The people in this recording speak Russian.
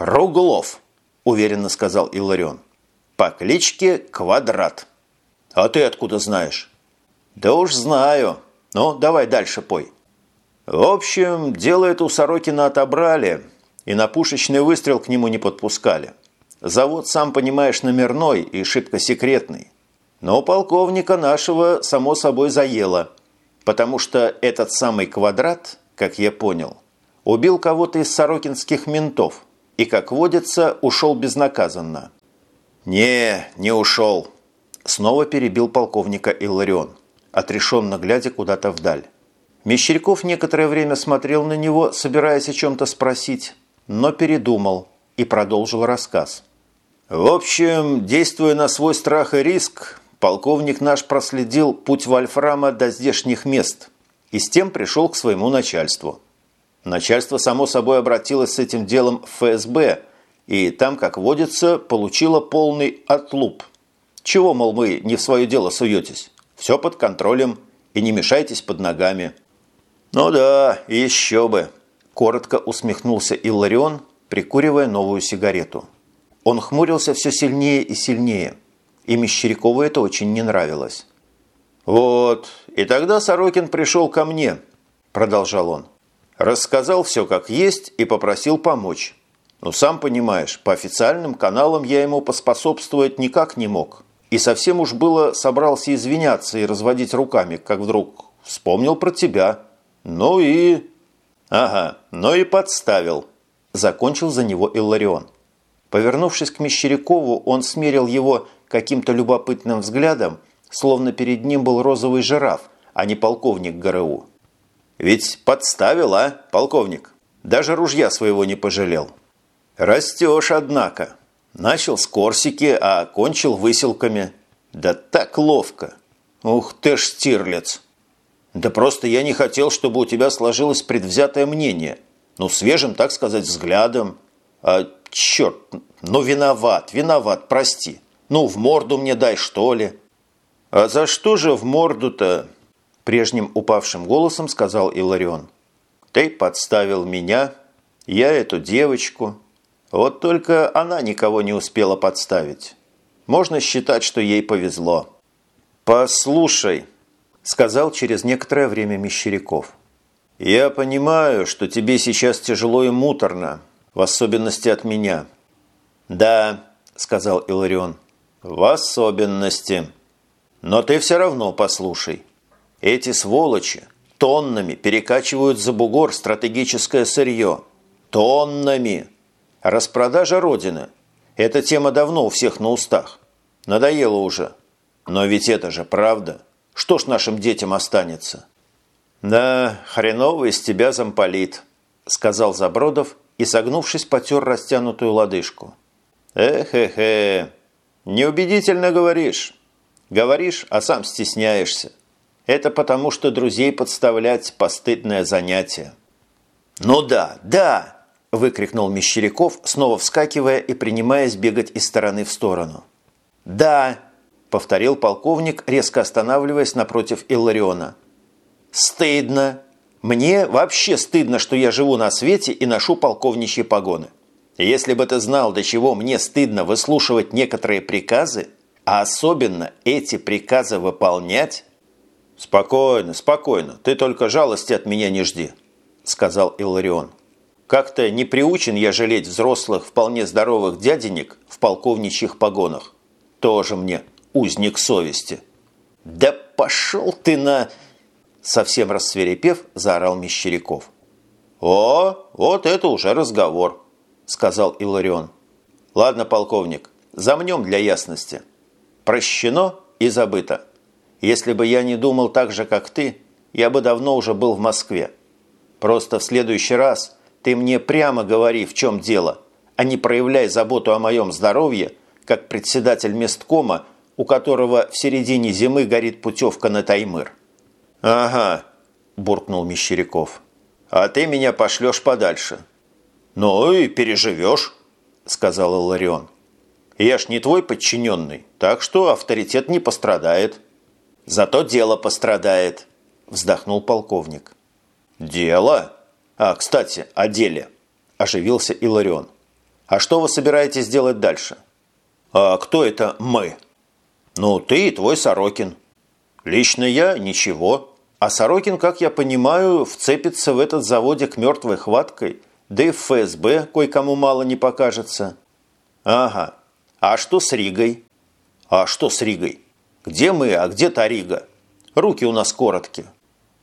«Круглов», – уверенно сказал Иларион. «По кличке Квадрат». «А ты откуда знаешь?» «Да уж знаю. Ну, давай дальше пой». В общем, дело это у Сорокина отобрали, и на пушечный выстрел к нему не подпускали. Завод, сам понимаешь, номерной и шибко секретный. Но полковника нашего, само собой, заело, потому что этот самый квадрат, как я понял, убил кого-то из сорокинских ментов и, как водится, ушел безнаказанно. «Не, не ушел», – снова перебил полковника Илларион, отрешенно глядя куда-то вдаль. Мещеряков некоторое время смотрел на него, собираясь о чем-то спросить, но передумал и продолжил рассказ. В общем, действуя на свой страх и риск, полковник наш проследил путь Вольфрама до здешних мест и с тем пришел к своему начальству. Начальство, само собой, обратилось с этим делом в ФСБ, и там, как водится, получило полный отлуп. Чего, мол, вы не в свое дело суетесь? Все под контролем и не мешайтесь под ногами. «Ну да, еще бы!» – коротко усмехнулся Илларион, прикуривая новую сигарету. Он хмурился все сильнее и сильнее, и Мещерякову это очень не нравилось. «Вот, и тогда Сорокин пришел ко мне», – продолжал он. «Рассказал все как есть и попросил помочь. Но сам понимаешь, по официальным каналам я ему поспособствовать никак не мог. И совсем уж было собрался извиняться и разводить руками, как вдруг вспомнил про тебя». «Ну и...» «Ага, ну и подставил», – закончил за него Илларион. Повернувшись к Мещерякову, он смерил его каким-то любопытным взглядом, словно перед ним был розовый жираф, а не полковник ГРУ. «Ведь подставил, а, полковник? Даже ружья своего не пожалел». «Растешь, однако. Начал с Корсики, а кончил выселками. Да так ловко. Ух ты ж, Стирлиц!» Да просто я не хотел, чтобы у тебя сложилось предвзятое мнение. Ну, свежим, так сказать, взглядом. А, черт, ну виноват, виноват, прости. Ну, в морду мне дай, что ли. А за что же в морду-то? Прежним упавшим голосом сказал Иларион. Ты подставил меня, я эту девочку. Вот только она никого не успела подставить. Можно считать, что ей повезло. Послушай, сказал через некоторое время Мещеряков. «Я понимаю, что тебе сейчас тяжело и муторно, в особенности от меня». «Да», – сказал Иларион, – «в особенности. Но ты все равно послушай. Эти сволочи тоннами перекачивают за бугор стратегическое сырье. Тоннами. Распродажа Родины – эта тема давно у всех на устах. Надоело уже. Но ведь это же правда». Что ж нашим детям останется?» «Да, хреново из тебя замполит», – сказал Забродов и, согнувшись, потер растянутую лодыжку. «Эх-эх-эх, неубедительно говоришь. Говоришь, а сам стесняешься. Это потому, что друзей подставлять – постыдное занятие». «Ну да, да!» – выкрикнул Мещеряков, снова вскакивая и принимаясь бегать из стороны в сторону. «Да, повторил полковник, резко останавливаясь напротив Иллариона. «Стыдно! Мне вообще стыдно, что я живу на свете и ношу полковничьи погоны. Если бы ты знал, до чего мне стыдно выслушивать некоторые приказы, а особенно эти приказы выполнять...» «Спокойно, спокойно, ты только жалости от меня не жди», – сказал Илларион. «Как-то не приучен я жалеть взрослых, вполне здоровых дяденек в полковничьих погонах. Тоже мне узник совести. «Да пошел ты на...» Совсем рассверепев, заорал Мещеряков. «О, вот это уже разговор», – сказал Иларион. «Ладно, полковник, замнем для ясности. Прощено и забыто. Если бы я не думал так же, как ты, я бы давно уже был в Москве. Просто в следующий раз ты мне прямо говори, в чем дело, а не проявляй заботу о моем здоровье, как председатель месткома у которого в середине зимы горит путевка на Таймыр. «Ага», – буркнул Мещеряков. «А ты меня пошлешь подальше». «Ну и переживешь», – сказал Иларион. «Я ж не твой подчиненный, так что авторитет не пострадает». «Зато дело пострадает», – вздохнул полковник. «Дело? А, кстати, о деле», – оживился Иларион. А что вы собираетесь делать дальше? А кто это мы? Ну, ты и твой Сорокин. Лично я – ничего. А Сорокин, как я понимаю, вцепится в этот заводик мертвой хваткой, да и в ФСБ кое-кому мало не покажется. Ага. А что с Ригой? А что с Ригой? Где мы, а где та Рига? Руки у нас короткие.